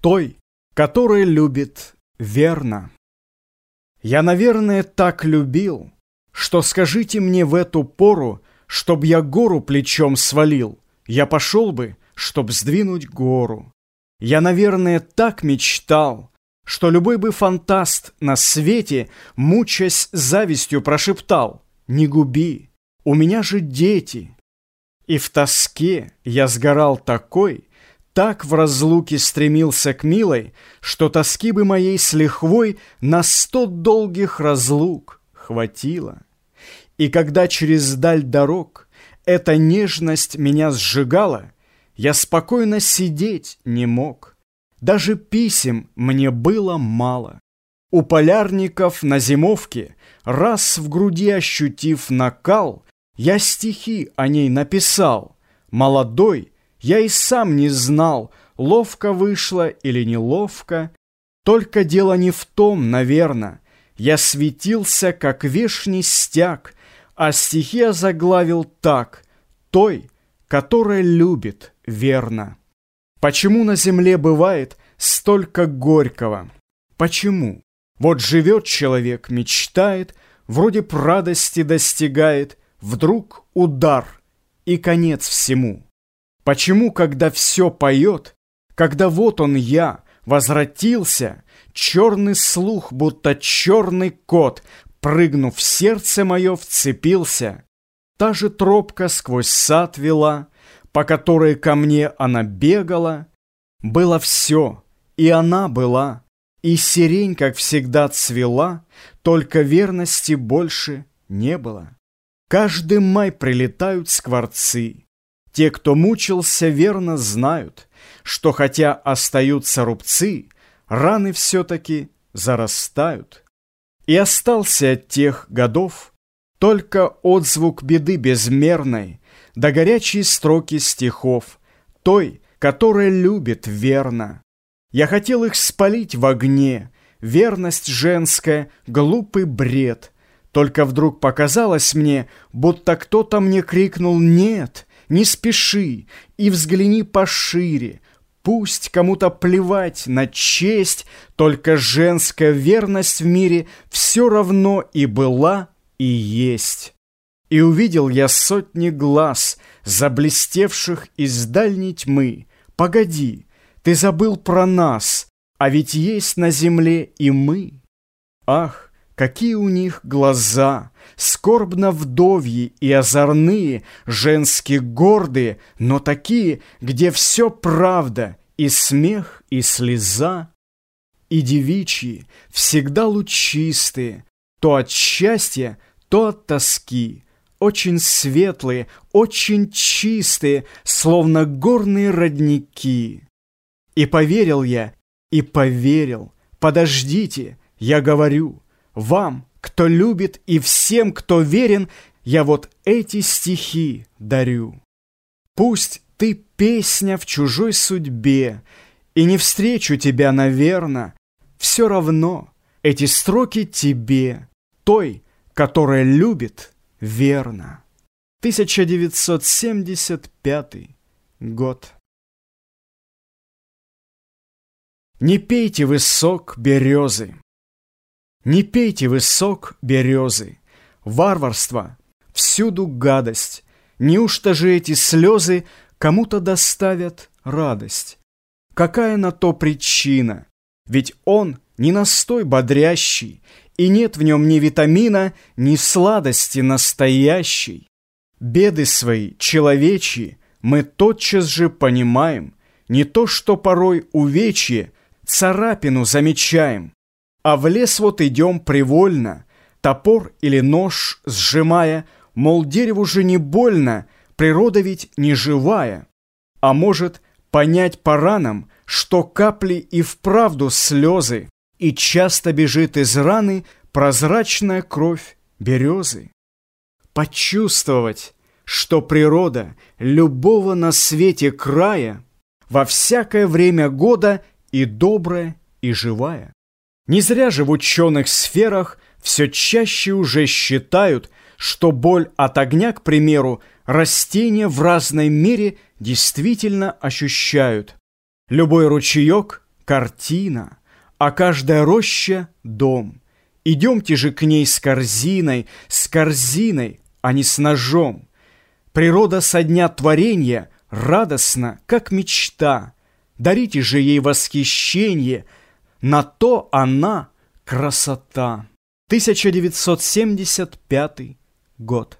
той, которая любит верно. Я, наверное, так любил, что скажите мне в эту пору, чтоб я гору плечом свалил, я пошел бы, чтоб сдвинуть гору. Я, наверное, так мечтал, что любой бы фантаст на свете, мучаясь завистью, прошептал «Не губи, у меня же дети». И в тоске я сгорал такой, так в разлуке стремился к милой, что тоски бы моей с лихвой на сто долгих разлук хватило. И когда через даль дорог эта нежность меня сжигала, я спокойно сидеть не мог. Даже писем мне было мало. У полярников на зимовке, раз в груди ощутив накал, я стихи о ней написал, молодой, я и сам не знал, ловко вышло или неловко. Только дело не в том, наверно. Я светился, как вешний стяг, а стихи озаглавил так «Той, которая любит верно». Почему на земле бывает столько горького? Почему? Вот живет человек, мечтает, вроде б радости достигает, вдруг удар и конец всему. Почему, когда все поет, когда вот он я, возвратился, черный слух, будто черный кот, прыгнув в сердце мое, вцепился. Та же тропка сквозь сад вела, по которой ко мне она бегала. Было все, и она была, и сирень, как всегда, цвела, только верности больше не было. Каждый май прилетают скворцы, те, кто мучился, верно знают, что хотя остаются рубцы, раны все-таки зарастают. И остался от тех годов только отзвук беды безмерной, да горячие строки стихов, той, которая любит верно. Я хотел их спалить в огне, верность женская, глупый бред. Только вдруг показалось мне, будто кто-то мне крикнул «нет», не спеши и взгляни пошире. Пусть кому-то плевать на честь, Только женская верность в мире Все равно и была, и есть. И увидел я сотни глаз, Заблестевших из дальней тьмы. Погоди, ты забыл про нас, А ведь есть на земле и мы. Ах, Какие у них глаза, скорбно вдовьи и озорные, женские гордые, но такие, где все правда, и смех, и слеза. И девичьи, всегда лучистые, то от счастья, то от тоски, очень светлые, очень чистые, словно горные родники. И поверил я, и поверил, подождите, я говорю — вам, кто любит, и всем, кто верен, я вот эти стихи дарю. Пусть ты песня в чужой судьбе, и не встречу тебя, наверно, все равно эти строки тебе, той, которая любит верно. 1975 год. Не пейте высок березы, не пейте вы сок березы, варварство, всюду гадость. Неужто же эти слезы кому-то доставят радость? Какая на то причина? Ведь он не настой бодрящий, и нет в нем ни витамина, ни сладости настоящей. Беды свои, человечьи, мы тотчас же понимаем, не то что порой увечье, царапину замечаем. А в лес вот идем привольно, Топор или нож сжимая, Мол, дереву же не больно, Природа ведь не живая. А может, понять по ранам, Что капли и вправду слезы, И часто бежит из раны Прозрачная кровь березы. Почувствовать, что природа Любого на свете края Во всякое время года И добрая, и живая. Не зря же в ученых сферах все чаще уже считают, что боль от огня, к примеру, растения в разной мере действительно ощущают. Любой ручеек, картина, а каждая роща — дом. Идемте же к ней с корзиной, с корзиной, а не с ножом. Природа со дня творения радостна, как мечта. Дарите же ей восхищение, на то она красота. 1975 год.